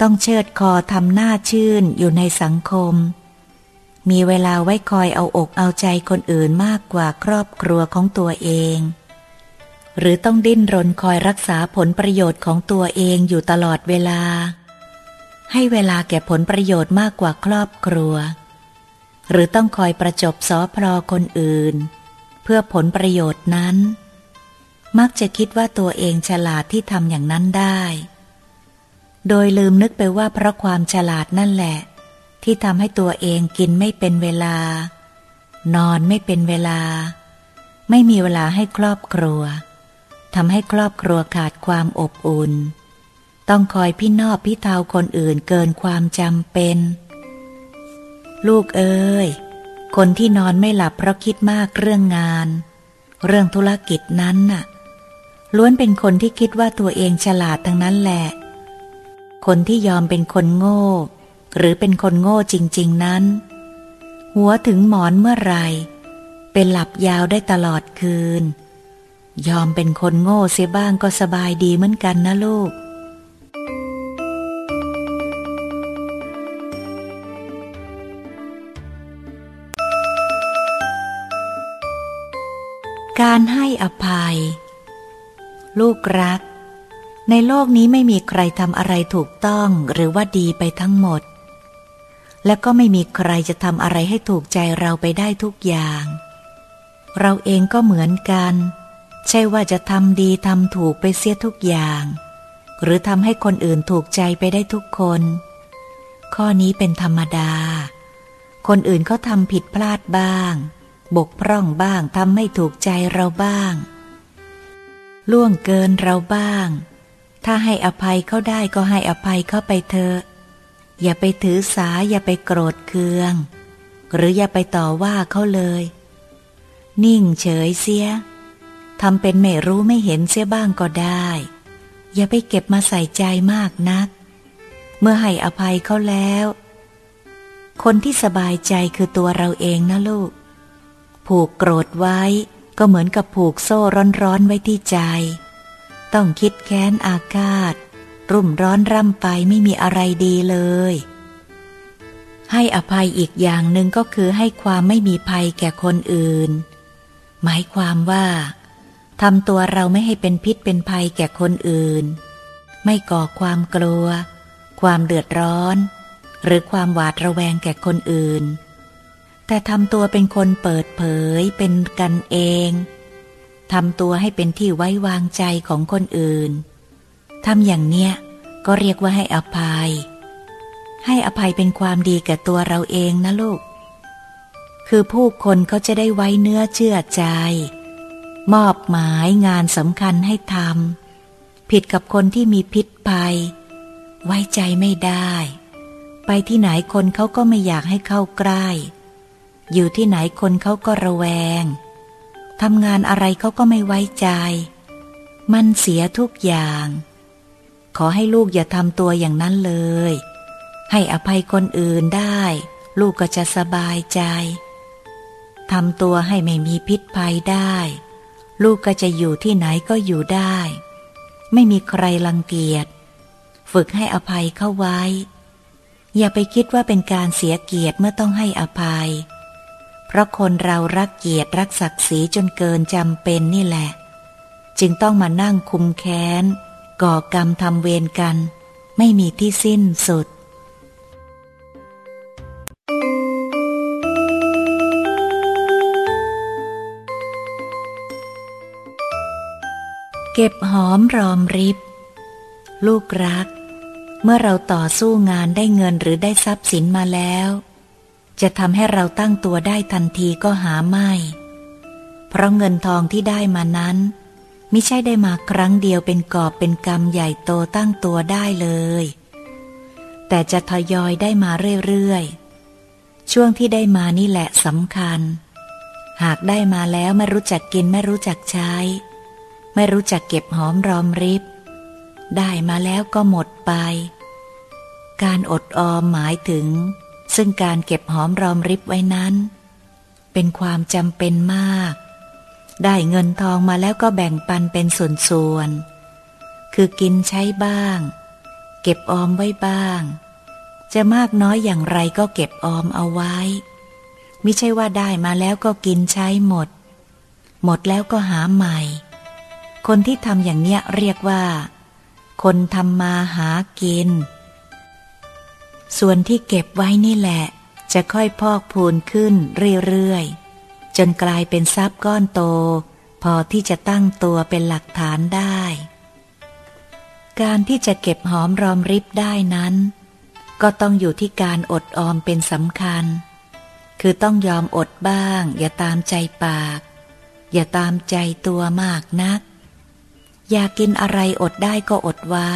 ต้องเชิดคอทำหน้าชื่นอยู่ในสังคม มีเวลาไว้คอยเอาอกเอาใจคนอื่นมากกว่าครอบครัวของตัวเอง หรือต้องดิ้นรนคอยรักษาผลประโยชน์ของตัวเองอยู่ตลอดเวลา ให้เวลาแก่ผลประโยชน์มากกว่าครอบครัว หรือต้องคอยประจบสอพลอคนอื่น เพื่อผลประโยชน์นั้น มักจะคิดว่าตัวเองฉลาดที่ทำอย่างนั้นได้ โดยลืมนึกไปว่าเพราะความฉลาดนั่นแหละ ที่ทำให้ตัวเองกินไม่เป็นเวลา นอนไม่เป็นเวลา ไม่มีเวลาให้ครอบครัวทำให้ครอบครัวขาดความอบอุ่น ต้องคอยพี่นอบพี่เทาคนอื่นเกินความจำเป็น ลูกเอ้ย คนที่นอนไม่หลับเพราะคิดมากเรื่องงาน เรื่องธุรกิจนั้นน่ะ ล้วนเป็นคนที่คิดว่าตัวเองฉลาดทั้งนั้นแหละ คนที่ยอมเป็นคนโง่ หรือเป็นคนโง่จริง ๆนั้น หัวถึงหมอนเมื่อไร เป็นหลับยาวได้ตลอดคืน ยอมเป็นคนโง่เสียบ้างก็สบายดีเหมือนกันนะลูก การให้อภัย ลูกรัก ในโลกนี้ไม่มีใครทำอะไรถูกต้องหรือว่าดีไปทั้งหมด และก็ไม่มีใครจะทำอะไรให้ถูกใจเราไปได้ทุกอย่าง เราเองก็เหมือนกัน ใช่ว่าจะทำดีทำถูกไปเสียทุกอย่าง หรือทำให้คนอื่นถูกใจไปได้ทุกคน ข้อนี้เป็นธรรมดา คนอื่นเขาทำผิดพลาดบ้าง บกพร่องบ้างทำไม่ถูกใจเราบ้าง ล่วงเกินเราบ้าง ถ้าให้อภัยเขาได้ก็ให้อภัยเขาไปเถอะอย่าไปถือสาอย่าไปโกรธเคือง หรืออย่าไปต่อว่าเขาเลย นิ่งเฉยเสียทำเป็นไม่รู้ไม่เห็นเสียบ้างก็ได้ อย่าไปเก็บมาใส่ใจมากนัก เมื่อให้อภัยเขาแล้ว คนที่สบายใจคือตัวเราเองนะลูก ผูกโกรธไว้ก็เหมือนกับผูกโซ่ร้อนๆไว้ที่ใจ ต้องคิดแค้นอาฆาตรุ่มร้อนร่ำไปไม่มีอะไรดีเลย ให้อภัยอีกอย่างหนึ่งก็คือให้ความไม่มีภัยแก่คนอื่น หมายความว่าทำตัวเราไม่ให้เป็นพิษเป็นภัยแก่คนอื่น ไม่ก่อความกลัว ความเดือดร้อน หรือความหวาดระแวงแก่คนอื่น แต่ทำตัวเป็นคนเปิดเผยเป็นกันเองทำตัวให้เป็นที่ไว้วางใจของคนอื่นทำอย่างเนี้ยก็เรียกว่าให้อภัย ให้อภัยเป็นความดีแก่ตัวเราเองนะลูก คือผู้คนเขาจะได้ไว้เนื้อเชื่อใจ มอบหมายงานสำคัญให้ทำผิดกับคนที่มีพิษภัย ไว้ใจไม่ได้ ไปที่ไหนคนเขาก็ไม่อยากให้เข้าใกล้ อยู่ที่ไหนคนเขาก็ระแวง ทำงานอะไรเขาก็ไม่ไว้ใจ มันเสียทุกอย่าง ขอให้ลูกอย่าทำตัวอย่างนั้นเลย ให้อภัยคนอื่นได้ ลูกก็จะสบายใจ ทำตัวให้ไม่มีพิษภัยได้ ลูกก็จะอยู่ที่ไหนก็อยู่ได้ ไม่มีใครรังเกียจ ฝึกให้อภัยเข้าไว้ อย่าไปคิดว่าเป็นการเสียเกียรติเมื่อต้องให้อภัย เพราะคนเรารักเกียรติรักศักดิ์ศรีจนเกินจำเป็นนี่แหละ จึงต้องมานั่งคุมแค้น ก่อกรรมทำเวรกัน ไม่มีที่สิ้นสุด เก็บหอมรอมริบ ลูกรัก เมื่อเราต่อสู้งานได้เงินหรือได้ทรัพย์สินมาแล้ว จะทำให้เราตั้งตัวได้ทันทีก็หาไม่ เพราะเงินทองที่ได้มานั้นไม่ใช่ได้มาครั้งเดียวเป็นกอบเป็นกรรมใหญ่โตตั้งตัวได้เลย แต่จะทยอยได้มาเรื่อยๆ ช่วงที่ได้มานี่แหละสำคัญ หากได้มาแล้วไม่รู้จักกินไม่รู้จักใช้ ไม่รู้จักเก็บหอมรอมริบ ได้มาแล้วก็หมดไป การอดออมหมายถึง ซึ่งการเก็บหอมรอมริบไว้นั้น เป็นความจำเป็นมาก ได้เงินทองมาแล้วก็แบ่งปันเป็นส่วนๆ คือกินใช้บ้าง เก็บออมไว้บ้าง จะมากน้อยอย่างไรก็เก็บออมเอาไว้ไม่ใช่ว่าได้มาแล้วก็กินใช้หมด หมดแล้วก็หาใหม่ คนที่ทำอย่างเนี้ยเรียกว่า คนทำมาหากิน ส่วนที่เก็บไว้นี่แหละ จะค่อยพอกพูนขึ้นเรื่อยๆ จนกลายเป็นทรัพย์ก้อนโต พอที่จะตั้งตัวเป็นหลักฐานได้ การที่จะเก็บหอมรอมริบได้นั้น ก็ต้องอยู่ที่การอดออมเป็นสำคัญ คือต้องยอมอดบ้าง อย่าตามใจปาก อย่าตามใจตัวมากนัก อยากกินอะไรอดได้ก็อดไว้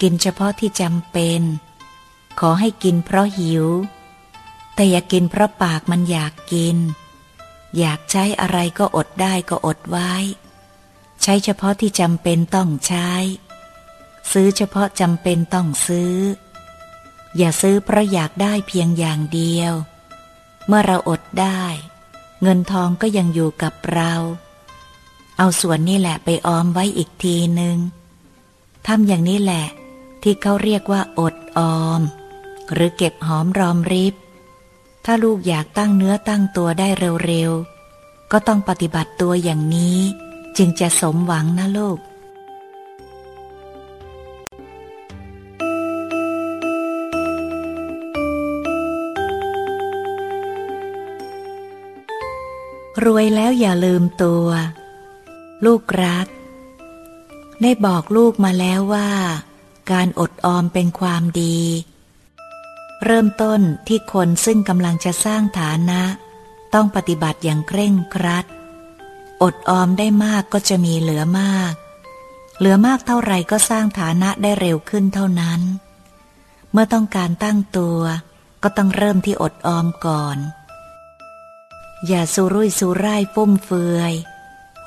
กินเฉพาะที่จำเป็น ขอให้กินเพราะหิว แต่อย่ากินเพราะปากมันอยากกิน อยากใช้อะไรก็อดได้ก็อดไว้ ใช้เฉพาะที่จำเป็นต้องใช้ ซื้อเฉพาะจำเป็นต้องซื้อ อย่าซื้อเพราะอยากได้เพียงอย่างเดียว เมื่อเราอดได้ เงินทองก็ยังอยู่กับเรา เอาส่วนนี่แหละไปออมไว้อีกทีหนึ่งทำอย่างนี้แหละที่เขาเรียกว่าอดออม หรือเก็บหอมรอมริบ ถ้าลูกอยากตั้งเนื้อตั้งตัวได้เร็วๆ ก็ต้องปฏิบัติตัวอย่างนี้ จึงจะสมหวังนะลูกรวยแล้วอย่าลืมตัว ลูกรัก ได้บอกลูกมาแล้วว่า การอดออมเป็นความดี เริ่มต้นที่คนซึ่งกำลังจะสร้างฐานะ ต้องปฏิบัติอย่างเคร่งครัด อดออมได้มากก็จะมีเหลือมาก เหลือมากเท่าไรก็สร้างฐานะได้เร็วขึ้นเท่านั้น เมื่อต้องการตั้งตัวก็ต้องเริ่มที่อดออมก่อน อย่าสุรุ่ยสุร่ายฟุ่มเฟือย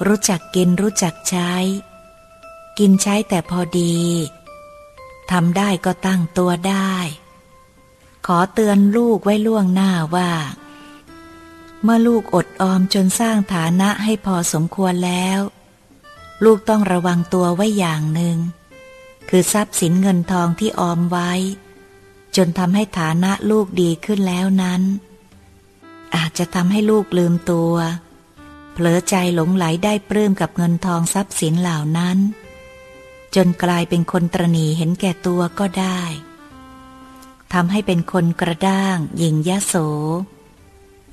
รู้จักกินรู้จักใช้ กินใช้แต่พอดีทำได้ก็ตั้งตัวได้ ขอเตือนลูกไว้ล่วงหน้าว่า เมื่อลูกอดออมจนสร้างฐานะให้พอสมควรแล้ว ลูกต้องระวังตัวไว้อย่างหนึ่ง คือทรัพย์สินเงินทองที่ออมไว้ จนทำให้ฐานะลูกดีขึ้นแล้วนั้น อาจจะทำให้ลูกลืมตัวเผลอใจหลงไหลได้ปลื้มกับเงินทองทรัพย์สินเหล่านั้น จนกลายเป็นคนตรณีเห็นแก่ตัวก็ได้ ทำให้เป็นคนกระด้างหยิ่งยะโส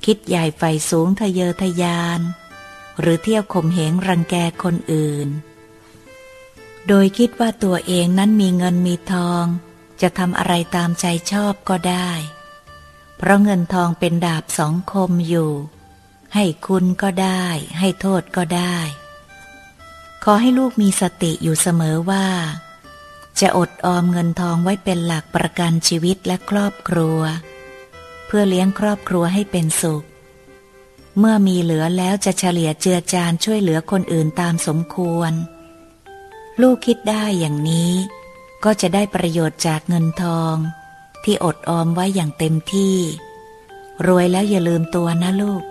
คิดใหญ่ไฟสูงทะเยอทะยาน หรือเที่ยวข่มเหงรังแกคนอื่น โดยคิดว่าตัวเองนั้นมีเงินมีทอง จะทำอะไรตามใจชอบก็ได้ เพราะเงินทองเป็นดาบสองคมอยู่ ให้คุณก็ได้ ให้โทษก็ได้ ขอให้ลูกมีสติอยู่เสมอว่า จะอดออมเงินทองไว้เป็นหลักประกันชีวิตและครอบครัว เพื่อเลี้ยงครอบครัวให้เป็นสุข เมื่อมีเหลือแล้วจะเฉลี่ยเจือจานช่วยเหลือคนอื่นตามสมควร ลูกคิดได้อย่างนี้ ก็จะได้ประโยชน์จากเงินทอง ที่อดออมไว้อย่างเต็มที่ รวยแล้วอย่าลืมตัวนะลูก